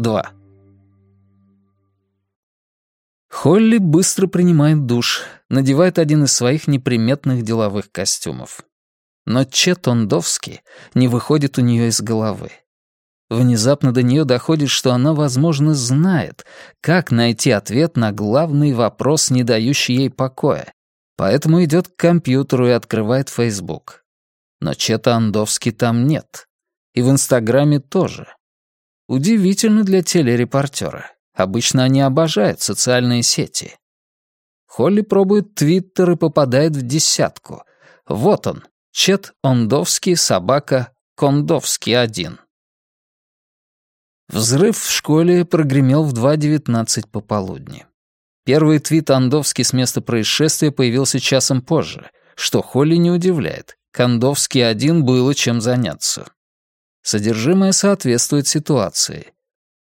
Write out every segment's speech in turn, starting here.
2. Холли быстро принимает душ, надевает один из своих неприметных деловых костюмов. Но Чет Ондовский не выходит у нее из головы. Внезапно до нее доходит, что она, возможно, знает, как найти ответ на главный вопрос, не дающий ей покоя. Поэтому идет к компьютеру и открывает Facebook. Но Чета Андовский там нет. И в Инстаграме тоже. Удивительно для телерепортера. Обычно они обожают социальные сети. Холли пробует Твиттер и попадает в десятку. Вот он, Чет Ондовский, собака, Кондовский один. Взрыв в школе прогремел в 2.19 пополудни. Первый твит Андовский с места происшествия появился часом позже, что Холли не удивляет. Кондовский один было чем заняться. Содержимое соответствует ситуации.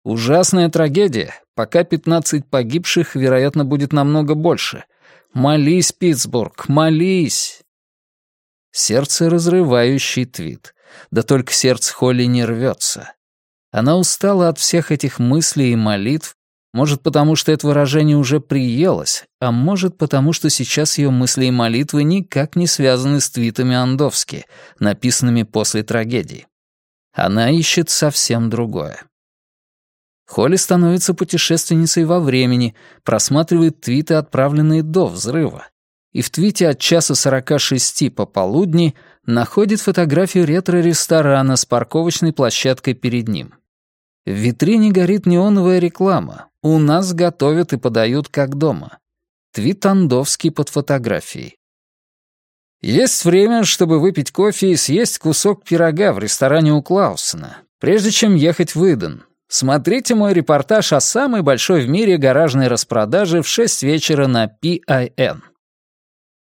Ужасная трагедия. Пока 15 погибших, вероятно, будет намного больше. Молись, Питтсбург, молись! Сердце разрывающий твит. Да только сердце Холли не рвется. Она устала от всех этих мыслей и молитв, может, потому что это выражение уже приелось, а может, потому что сейчас ее мысли и молитвы никак не связаны с твитами Андовски, написанными после трагедии. Она ищет совсем другое. Холли становится путешественницей во времени, просматривает твиты, отправленные до взрыва. И в твите от часа 46 пополудни находит фотографию ретро-ресторана с парковочной площадкой перед ним. В витрине горит неоновая реклама. У нас готовят и подают как дома. Твит Андовский под фотографией. Есть время, чтобы выпить кофе и съесть кусок пирога в ресторане у Клаусена, прежде чем ехать в Иден. Смотрите мой репортаж о самой большой в мире гаражной распродаже в 6 вечера на PIN.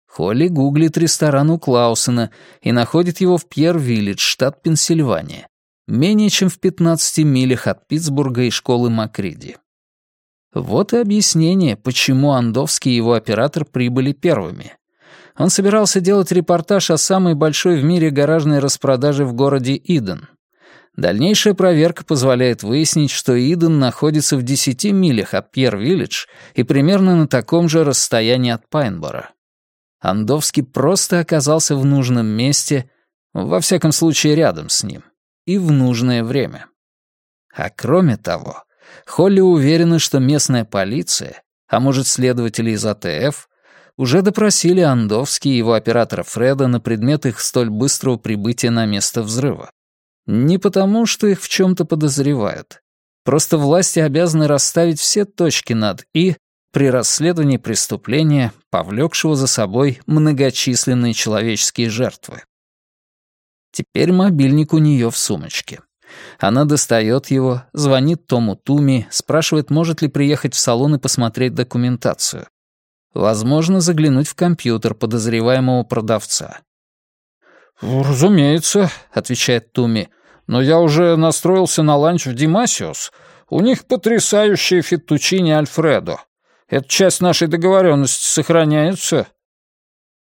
Холли гуглит ресторан у Клаусена и находит его в Пьер-Виллидж, штат Пенсильвания менее чем в 15 милях от Питтсбурга и школы Макриди. Вот и объяснение, почему Андовский и его оператор прибыли первыми. Он собирался делать репортаж о самой большой в мире гаражной распродаже в городе Иден. Дальнейшая проверка позволяет выяснить, что Иден находится в 10 милях от Пьер-Виллидж и примерно на таком же расстоянии от Пайнбора. Андовский просто оказался в нужном месте, во всяком случае рядом с ним и в нужное время. А кроме того, Холли уверена, что местная полиция, а может следователи из АТФ, уже допросили Андовский и его оператора Фреда на предмет их столь быстрого прибытия на место взрыва. Не потому, что их в чем-то подозревают. Просто власти обязаны расставить все точки над «и» при расследовании преступления, повлекшего за собой многочисленные человеческие жертвы. Теперь мобильник у нее в сумочке. Она достает его, звонит Тому Туми, спрашивает, может ли приехать в салон и посмотреть документацию. Возможно, заглянуть в компьютер подозреваемого продавца. «Разумеется», — отвечает Туми. «Но я уже настроился на ланч в Димасиус. У них потрясающие феттучини Альфредо. Эта часть нашей договоренности сохраняется?»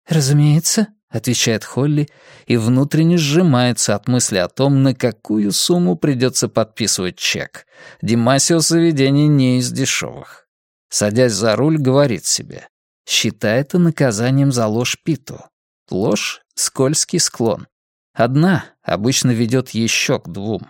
«Разумеется», — отвечает Холли и внутренне сжимается от мысли о том, на какую сумму придется подписывать чек. Димасио заведение не из дешевых. Садясь за руль, говорит себе. Считай это наказанием за ложь Питу. Ложь — скользкий склон. Одна обычно ведет еще к двум.